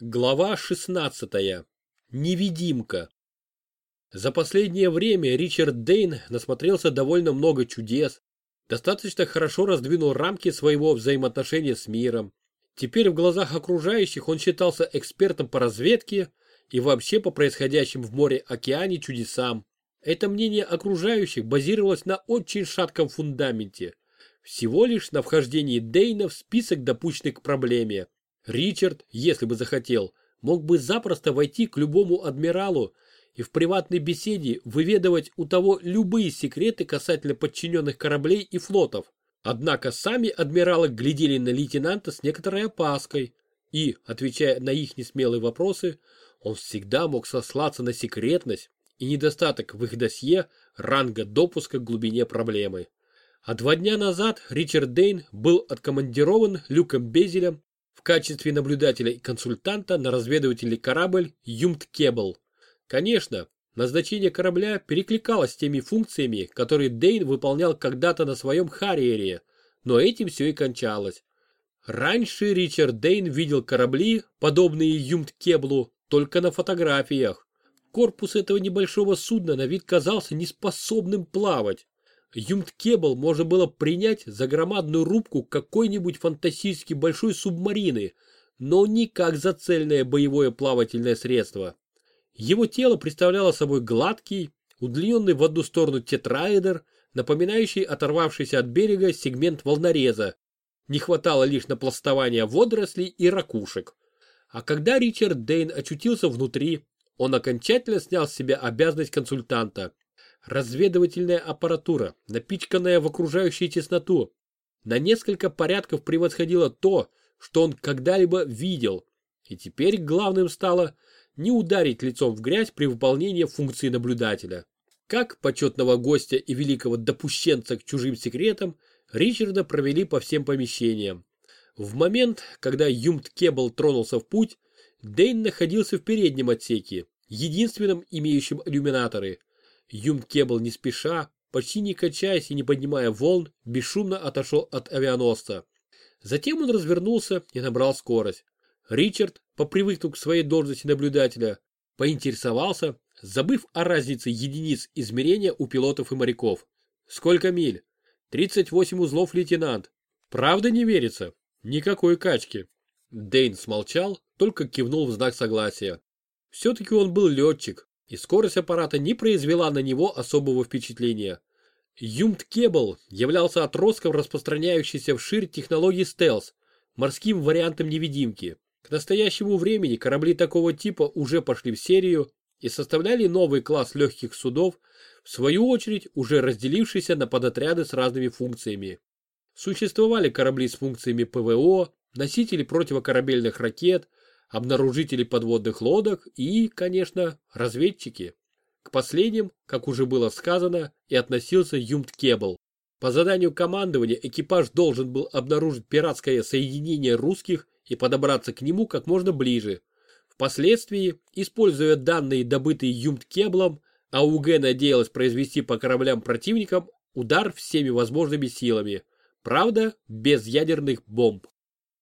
Глава 16. Невидимка. За последнее время Ричард Дейн насмотрелся довольно много чудес, достаточно хорошо раздвинул рамки своего взаимоотношения с миром. Теперь в глазах окружающих он считался экспертом по разведке и вообще по происходящим в море-океане чудесам. Это мнение окружающих базировалось на очень шатком фундаменте. Всего лишь на вхождении Дейна в список допущенных к проблеме. Ричард, если бы захотел, мог бы запросто войти к любому адмиралу и в приватной беседе выведывать у того любые секреты касательно подчиненных кораблей и флотов. Однако сами адмиралы глядели на лейтенанта с некоторой опаской, и, отвечая на их несмелые вопросы, он всегда мог сослаться на секретность и недостаток в их досье ранга допуска к глубине проблемы. А два дня назад Ричард Дейн был откомандирован Люком Безелем качестве наблюдателя и консультанта на разведывательный корабль Юмт Кебл. Конечно, назначение корабля перекликалось с теми функциями, которые Дейн выполнял когда-то на своем Харриере, но этим все и кончалось. Раньше Ричард Дейн видел корабли, подобные Юмт Кеблу, только на фотографиях. Корпус этого небольшого судна на вид казался неспособным плавать. Юмт-кебл можно было принять за громадную рубку какой-нибудь фантастически большой субмарины, но не как за цельное боевое плавательное средство. Его тело представляло собой гладкий, удлиненный в одну сторону тетраэдр, напоминающий оторвавшийся от берега сегмент волнореза. Не хватало лишь напластования водорослей и ракушек. А когда Ричард Дейн очутился внутри, он окончательно снял с себя обязанность консультанта. Разведывательная аппаратура, напичканная в окружающую тесноту, на несколько порядков превосходила то, что он когда-либо видел. И теперь главным стало не ударить лицом в грязь при выполнении функции наблюдателя. Как почетного гостя и великого допущенца к чужим секретам, Ричарда провели по всем помещениям. В момент, когда Юмт Кебл тронулся в путь, Дейн находился в переднем отсеке, единственном имеющем иллюминаторы – Юм-Кебл не спеша, почти не качаясь и не поднимая волн, бесшумно отошел от авианосца. Затем он развернулся и набрал скорость. Ричард, попривыкнув к своей должности наблюдателя, поинтересовался, забыв о разнице единиц измерения у пилотов и моряков. «Сколько миль?» «38 узлов, лейтенант». «Правда не верится?» «Никакой качки». Дейн смолчал, только кивнул в знак согласия. Все-таки он был летчик, и скорость аппарата не произвела на него особого впечатления. Юмт Кебл являлся отростком распространяющейся вширь технологии стелс, морским вариантом невидимки. К настоящему времени корабли такого типа уже пошли в серию и составляли новый класс легких судов, в свою очередь уже разделившийся на подотряды с разными функциями. Существовали корабли с функциями ПВО, носители противокорабельных ракет, обнаружители подводных лодок и, конечно, разведчики. К последним, как уже было сказано, и относился Юмт Кебл. По заданию командования экипаж должен был обнаружить пиратское соединение русских и подобраться к нему как можно ближе. Впоследствии, используя данные, добытые Юмт Кеблом, АУГ надеялась произвести по кораблям противникам удар всеми возможными силами. Правда, без ядерных бомб.